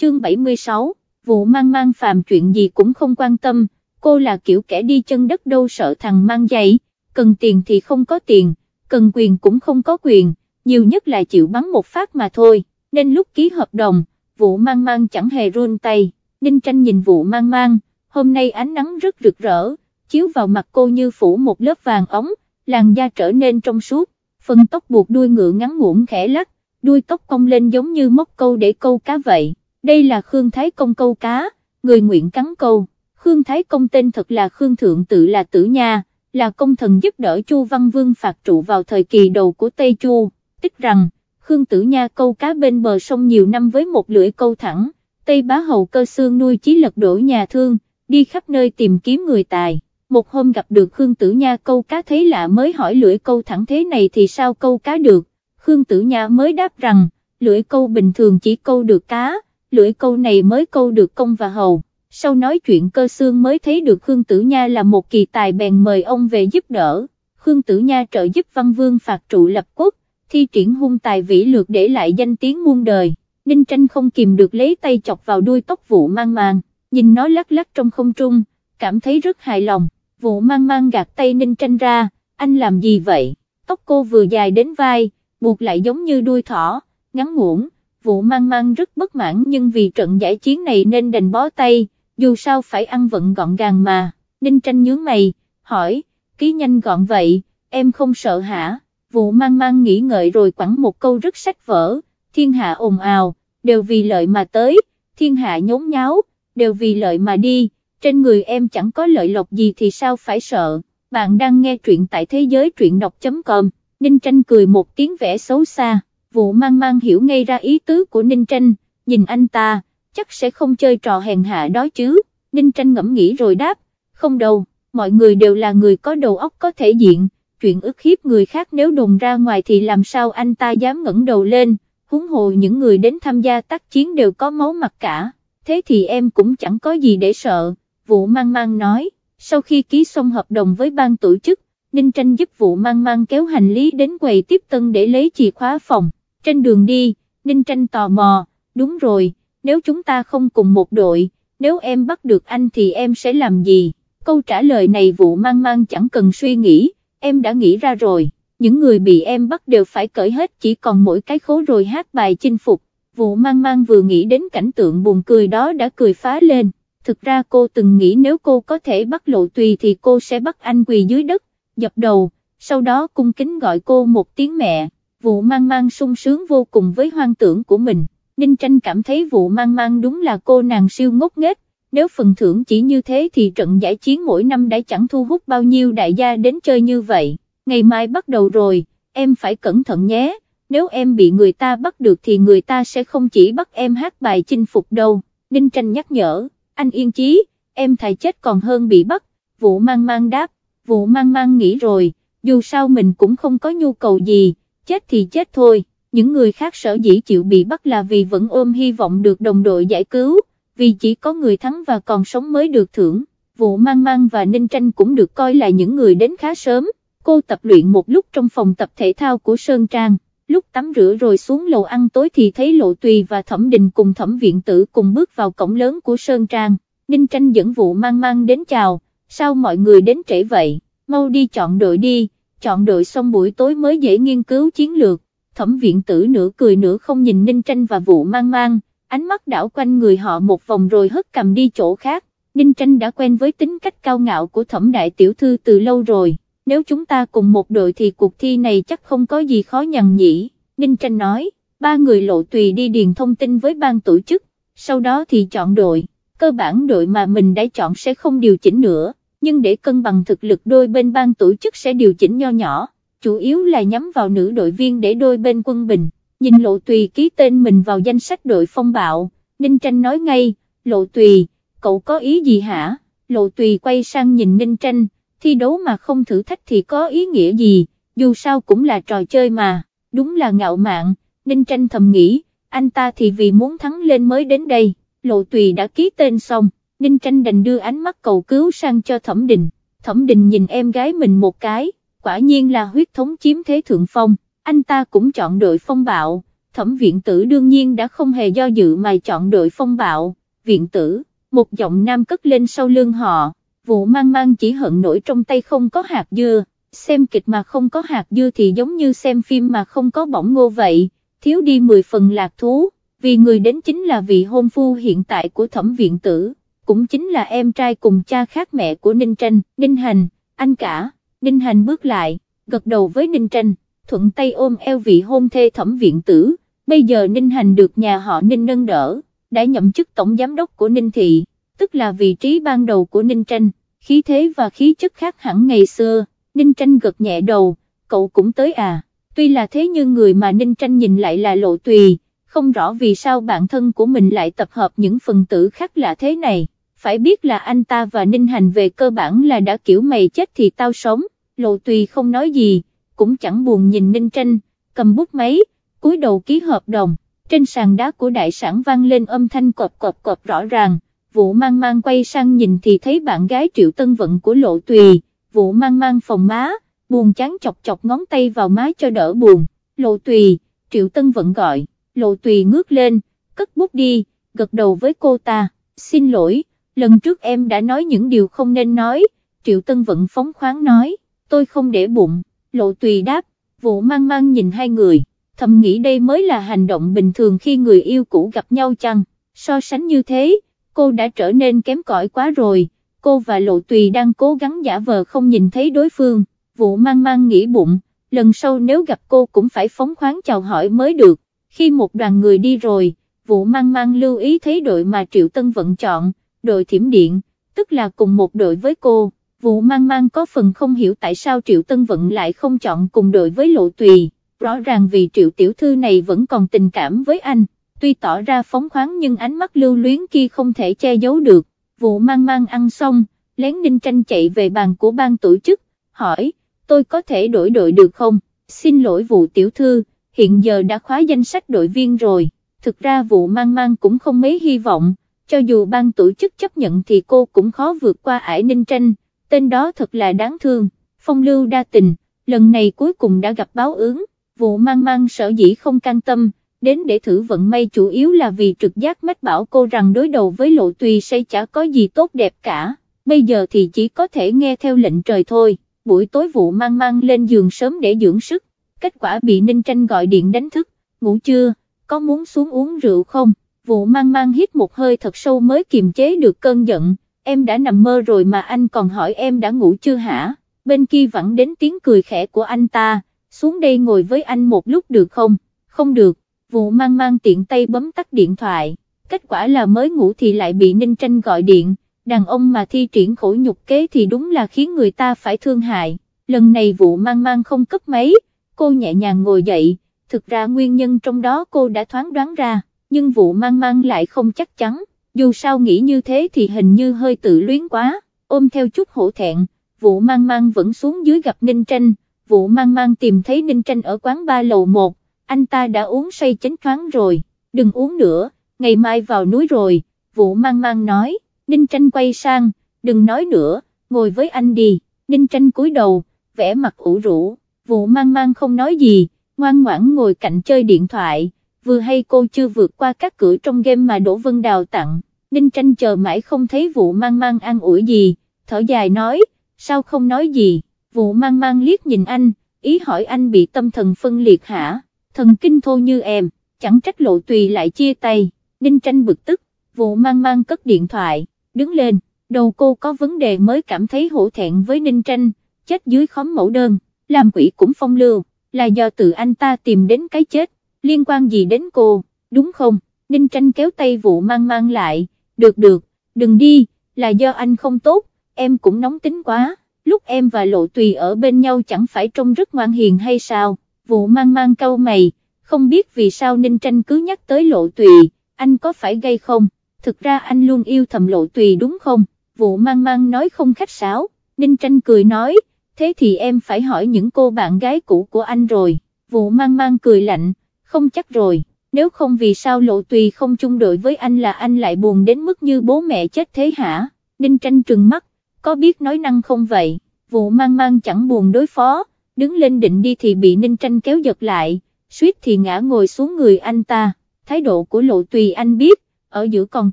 chương 76, vụ mang mang phàm chuyện gì cũng không quan tâm, cô là kiểu kẻ đi chân đất đâu sợ thằng mang giày, cần tiền thì không có tiền, cần quyền cũng không có quyền, nhiều nhất là chịu bắn một phát mà thôi, nên lúc ký hợp đồng, vụ mang mang chẳng hề run tay, Ninh Tranh nhìn vụ mang mang, hôm nay ánh nắng rất rực rỡ, chiếu vào mặt cô như phủ một lớp vàng ống, làn da trở nên trong suốt, phần tóc buộc đuôi ngựa ngắn ngủn khẽ lắc, đuôi tóc cong lên giống như móc câu để câu cá vậy, đây là Khương Thái Công câu cá, người nguyện cắn câu, Khương Thái Công tên thật là Khương Thượng tự là Tử Nha, là công thần giúp đỡ Chu Văn Vương phạt trụ vào thời kỳ đầu của Tây Chu, tích rằng, Khương Tử Nha câu cá bên bờ sông nhiều năm với một lưỡi câu thẳng, Tây Bá Hầu cơ xương nuôi chí lật đổ nhà thương, đi khắp nơi tìm kiếm người tài. Một hôm gặp được Khương Tử Nha câu cá thấy lạ mới hỏi lưỡi câu thẳng thế này thì sao câu cá được, Khương Tử Nha mới đáp rằng, lưỡi câu bình thường chỉ câu được cá, lưỡi câu này mới câu được công và hầu. Sau nói chuyện cơ xương mới thấy được Khương Tử Nha là một kỳ tài bèn mời ông về giúp đỡ, Khương Tử Nha trợ giúp Văn Vương phạt trụ lập quốc, thi triển hung tài vĩ lược để lại danh tiếng muôn đời, Ninh Tranh không kìm được lấy tay chọc vào đuôi tóc vụ mang mang, nhìn nó lắc lắc trong không trung, cảm thấy rất hài lòng, vụ mang mang gạt tay Ninh Tranh ra, anh làm gì vậy, tóc cô vừa dài đến vai, buộc lại giống như đuôi thỏ, ngắn ngủn, vụ mang mang rất bất mãn nhưng vì trận giải chiến này nên đành bó tay, dù sao phải ăn vận gọn gàng mà, Ninh Tranh nhướng mày, hỏi, ký nhanh gọn vậy, em không sợ hả? vụ mang mang nghĩ ngợi rồi quẳng một câu rất sách vở, thiên hạ ồn ào, đều vì lợi mà tới, thiên hạ nhốn nháo, đều vì lợi mà đi, trên người em chẳng có lợi lộc gì thì sao phải sợ, bạn đang nghe truyện tại thế giới truyện đọc.com, Ninh Tranh cười một tiếng vẽ xấu xa, vụ mang mang hiểu ngay ra ý tứ của Ninh Tranh, nhìn anh ta, chắc sẽ không chơi trò hèn hạ đó chứ, Ninh Tranh ngẫm nghĩ rồi đáp, không đâu, mọi người đều là người có đầu óc có thể diện chuyện ức hiếp người khác nếu đồn ra ngoài thì làm sao anh ta dám ngẩng đầu lên, huống hồ những người đến tham gia tác chiến đều có máu mặt cả, thế thì em cũng chẳng có gì để sợ, vụ mang mang nói, sau khi ký xong hợp đồng với ban tổ chức, Ninh Tranh giúp vụ mang mang kéo hành lý đến quầy tiếp tân để lấy chìa khóa phòng, trên đường đi, Ninh Tranh tò mò, đúng rồi, nếu chúng ta không cùng một đội, nếu em bắt được anh thì em sẽ làm gì, câu trả lời này vụ mang mang chẳng cần suy nghĩ em đã nghĩ ra rồi, những người bị em bắt đều phải cởi hết chỉ còn mỗi cái khố rồi hát bài chinh phục, vụ mang mang vừa nghĩ đến cảnh tượng buồn cười đó đã cười phá lên, thực ra cô từng nghĩ nếu cô có thể bắt lộ tùy thì cô sẽ bắt anh quỳ dưới đất, dập đầu, sau đó cung kính gọi cô một tiếng mẹ, vụ mang mang sung sướng vô cùng với hoang tưởng của mình, Ninh Tranh cảm thấy vụ mang mang đúng là cô nàng siêu ngốc nghếch, nếu phần thưởng chỉ như thế thì trận giải chiến mỗi năm đã chẳng thu hút bao nhiêu đại gia đến chơi như vậy, ngày mai bắt đầu rồi, em phải cẩn thận nhé, nếu em bị người ta bắt được thì người ta sẽ không chỉ bắt em hát bài chinh phục đâu, Ninh Tranh nhắc nhở, anh yên chí, em thà chết còn hơn bị bắt, vụ mang mang đáp, vụ mang mang nghĩ rồi, dù sao mình cũng không có nhu cầu gì, chết thì chết thôi, những người khác sở dĩ chịu bị bắt là vì vẫn ôm hy vọng được đồng đội giải cứu vì chỉ có người thắng và còn sống mới được thưởng, vụ mang mang và ninh tranh cũng được coi là những người đến khá sớm, cô tập luyện một lúc trong phòng tập thể thao của Sơn Trang, lúc tắm rửa rồi xuống lầu ăn tối thì thấy Lộ Tùy và Thẩm Đình cùng Thẩm Viện Tử cùng bước vào cổng lớn của Sơn Trang, ninh tranh dẫn vụ mang mang đến chào, sao mọi người đến trễ vậy, mau đi chọn đội đi, chọn đội xong buổi tối mới dễ nghiên cứu chiến lược, Thẩm Viện Tử nửa cười nửa không nhìn ninh tranh và vụ mang mang, ánh mắt đảo quanh người họ một vòng rồi hất cầm đi chỗ khác, Ninh Tranh đã quen với tính cách cao ngạo của thẩm đại tiểu thư từ lâu rồi, nếu chúng ta cùng một đội thì cuộc thi này chắc không có gì khó nhằn nhỉ, Ninh Tranh nói, ba người lộ tùy đi điền thông tin với ban tổ chức, sau đó thì chọn đội, cơ bản đội mà mình đã chọn sẽ không điều chỉnh nữa, nhưng để cân bằng thực lực đôi bên ban tổ chức sẽ điều chỉnh nho nhỏ, chủ yếu là nhắm vào nữ đội viên để đôi bên quân bình. Nhìn lộ tùy ký tên mình vào danh sách đội phong bạo, Ninh Tranh nói ngay, lộ tùy, cậu có ý gì hả, lộ tùy quay sang nhìn Ninh Tranh, thi đấu mà không thử thách thì có ý nghĩa gì, dù sao cũng là trò chơi mà, đúng là ngạo mạn, Ninh Tranh thầm nghĩ, anh ta thì vì muốn thắng lên mới đến đây, lộ tùy đã ký tên xong, Ninh Tranh đành đưa ánh mắt cầu cứu sang cho Thẩm Đình, Thẩm Đình nhìn em gái mình một cái, quả nhiên là huyết thống chiếm thế thượng phong anh ta cũng chọn đội phong bạo, thẩm viện tử đương nhiên đã không hề do dự mà chọn đội phong bạo, viện tử, một giọng nam cất lên sau lưng họ, vụ mang mang chỉ hận nổi trong tay không có hạt dưa, xem kịch mà không có hạt dưa thì giống như xem phim mà không có bỏng ngô vậy, thiếu đi 10 phần lạc thú, vì người đến chính là vị hôn phu hiện tại của thẩm viện tử, cũng chính là em trai cùng cha khác mẹ của Ninh Tranh, Ninh Hành, anh cả, Ninh Hành bước lại, gật đầu với Ninh Tranh, thuận tay ôm eo vị hôn thê thẩm viện tử, bây giờ Ninh Hành được nhà họ Ninh nâng đỡ, đã nhậm chức tổng giám đốc của Ninh Thị, tức là vị trí ban đầu của Ninh Tranh, khí thế và khí chất khác hẳn ngày xưa, Ninh Tranh gật nhẹ đầu, cậu cũng tới à, tuy là thế nhưng người mà Ninh Tranh nhìn lại là lộ tùy, không rõ vì sao bản thân của mình lại tập hợp những phần tử khác lạ thế này, phải biết là anh ta và Ninh Hành về cơ bản là đã kiểu mày chết thì tao sống, lộ tùy không nói gì, cũng chẳng buồn nhìn Ninh Tranh, cầm bút máy, cúi đầu ký hợp đồng, trên sàn đá của đại sản vang lên âm thanh cọp cọp cọp rõ ràng, vụ mang mang quay sang nhìn thì thấy bạn gái triệu tân vận của lộ tùy, vụ mang mang phòng má, buồn chán chọc chọc ngón tay vào má cho đỡ buồn, lộ tùy, triệu tân vận gọi, lộ tùy ngước lên, cất bút đi, gật đầu với cô ta, xin lỗi, lần trước em đã nói những điều không nên nói, triệu tân vận phóng khoáng nói, tôi không để bụng, lộ tùy đáp, vụ mang mang nhìn hai người, thầm nghĩ đây mới là hành động bình thường khi người yêu cũ gặp nhau chăng, so sánh như thế, cô đã trở nên kém cỏi quá rồi, cô và lộ tùy đang cố gắng giả vờ không nhìn thấy đối phương, vụ mang mang nghĩ bụng, lần sau nếu gặp cô cũng phải phóng khoáng chào hỏi mới được, khi một đoàn người đi rồi, vụ mang mang lưu ý thấy đội mà Triệu Tân Vận chọn, đội thiểm điện, tức là cùng một đội với cô, vụ mang mang có phần không hiểu tại sao Triệu Tân Vận lại không chọn cùng đội với Lộ Tùy, rõ ràng vì Triệu Tiểu Thư này vẫn còn tình cảm với anh, tuy tỏ ra phóng khoáng nhưng ánh mắt lưu luyến kia không thể che giấu được, vụ mang mang ăn xong, lén ninh tranh chạy về bàn của ban tổ chức, hỏi, tôi có thể đổi đội được không, xin lỗi vụ Tiểu Thư, hiện giờ đã khóa danh sách đội viên rồi, thực ra vụ mang mang cũng không mấy hy vọng, cho dù ban tổ chức chấp nhận thì cô cũng khó vượt qua ải ninh tranh, tên đó thật là đáng thương, phong lưu đa tình, lần này cuối cùng đã gặp báo ứng, vụ mang mang sở dĩ không can tâm, đến để thử vận may chủ yếu là vì trực giác mách bảo cô rằng đối đầu với lộ tùy sẽ chả có gì tốt đẹp cả, bây giờ thì chỉ có thể nghe theo lệnh trời thôi, buổi tối vụ mang mang lên giường sớm để dưỡng sức, kết quả bị Ninh Tranh gọi điện đánh thức, ngủ chưa, có muốn xuống uống rượu không, vụ mang mang hít một hơi thật sâu mới kiềm chế được cơn giận, em đã nằm mơ rồi mà anh còn hỏi em đã ngủ chưa hả, bên kia vẫn đến tiếng cười khẽ của anh ta, xuống đây ngồi với anh một lúc được không, không được, vụ mang mang tiện tay bấm tắt điện thoại, kết quả là mới ngủ thì lại bị Ninh Tranh gọi điện, đàn ông mà thi triển khổ nhục kế thì đúng là khiến người ta phải thương hại, lần này vụ mang mang không cấp máy, cô nhẹ nhàng ngồi dậy, thực ra nguyên nhân trong đó cô đã thoáng đoán ra, nhưng vụ mang mang lại không chắc chắn, dù sao nghĩ như thế thì hình như hơi tự luyến quá, ôm theo chút hổ thẹn, vụ mang mang vẫn xuống dưới gặp Ninh Tranh, vụ mang mang tìm thấy Ninh Tranh ở quán ba lầu 1, anh ta đã uống say chánh thoáng rồi, đừng uống nữa, ngày mai vào núi rồi, vụ mang mang nói, Ninh Tranh quay sang, đừng nói nữa, ngồi với anh đi, Ninh Tranh cúi đầu, vẽ mặt ủ rũ, vụ mang mang không nói gì, ngoan ngoãn ngồi cạnh chơi điện thoại, vừa hay cô chưa vượt qua các cửa trong game mà Đỗ Vân Đào tặng, Ninh Tranh chờ mãi không thấy vụ mang mang ăn ủi gì, thở dài nói, sao không nói gì, vụ mang mang liếc nhìn anh, ý hỏi anh bị tâm thần phân liệt hả, thần kinh thô như em, chẳng trách lộ tùy lại chia tay, Ninh Tranh bực tức, vụ mang mang cất điện thoại, đứng lên, đầu cô có vấn đề mới cảm thấy hổ thẹn với Ninh Tranh, chết dưới khóm mẫu đơn, làm quỷ cũng phong lưu, là do tự anh ta tìm đến cái chết, liên quan gì đến cô, đúng không, Ninh Tranh kéo tay vụ mang mang lại, được được, đừng đi, là do anh không tốt, em cũng nóng tính quá, lúc em và Lộ Tùy ở bên nhau chẳng phải trông rất ngoan hiền hay sao, vụ mang mang câu mày, không biết vì sao Ninh Tranh cứ nhắc tới Lộ Tùy, anh có phải gây không, thực ra anh luôn yêu thầm Lộ Tùy đúng không, vụ mang mang nói không khách sáo, Ninh Tranh cười nói, thế thì em phải hỏi những cô bạn gái cũ của anh rồi, vụ mang mang cười lạnh, không chắc rồi, nếu không vì sao lộ tùy không chung đội với anh là anh lại buồn đến mức như bố mẹ chết thế hả, Ninh tranh trừng mắt, có biết nói năng không vậy, vụ mang mang chẳng buồn đối phó, đứng lên định đi thì bị Ninh tranh kéo giật lại, suýt thì ngã ngồi xuống người anh ta, thái độ của lộ tùy anh biết, ở giữa còn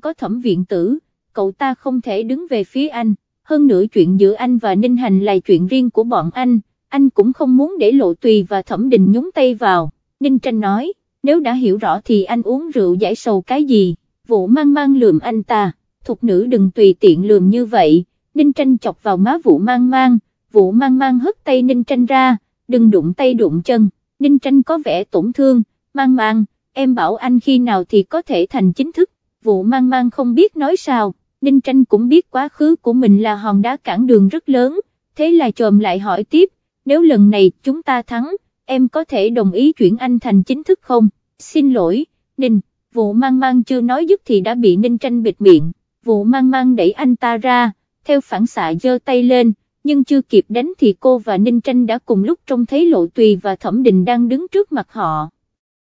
có thẩm viện tử, cậu ta không thể đứng về phía anh, hơn nữa chuyện giữa anh và Ninh Hành là chuyện riêng của bọn anh, anh cũng không muốn để lộ tùy và thẩm đình nhúng tay vào, Ninh Tranh nói, nếu đã hiểu rõ thì anh uống rượu giải sầu cái gì, vụ mang mang lườm anh ta, thục nữ đừng tùy tiện lườm như vậy, Ninh Tranh chọc vào má vụ mang mang, vụ mang mang hất tay Ninh Tranh ra, đừng đụng tay đụng chân, Ninh Tranh có vẻ tổn thương, mang mang, em bảo anh khi nào thì có thể thành chính thức, vụ mang mang không biết nói sao, Ninh Tranh cũng biết quá khứ của mình là hòn đá cản đường rất lớn, thế là trồm lại hỏi tiếp, nếu lần này chúng ta thắng, em có thể đồng ý chuyển anh thành chính thức không, xin lỗi, Ninh, vụ mang mang chưa nói dứt thì đã bị Ninh Tranh bịt miệng, vụ mang mang đẩy anh ta ra, theo phản xạ giơ tay lên, nhưng chưa kịp đánh thì cô và Ninh Tranh đã cùng lúc trông thấy Lộ Tùy và Thẩm Đình đang đứng trước mặt họ.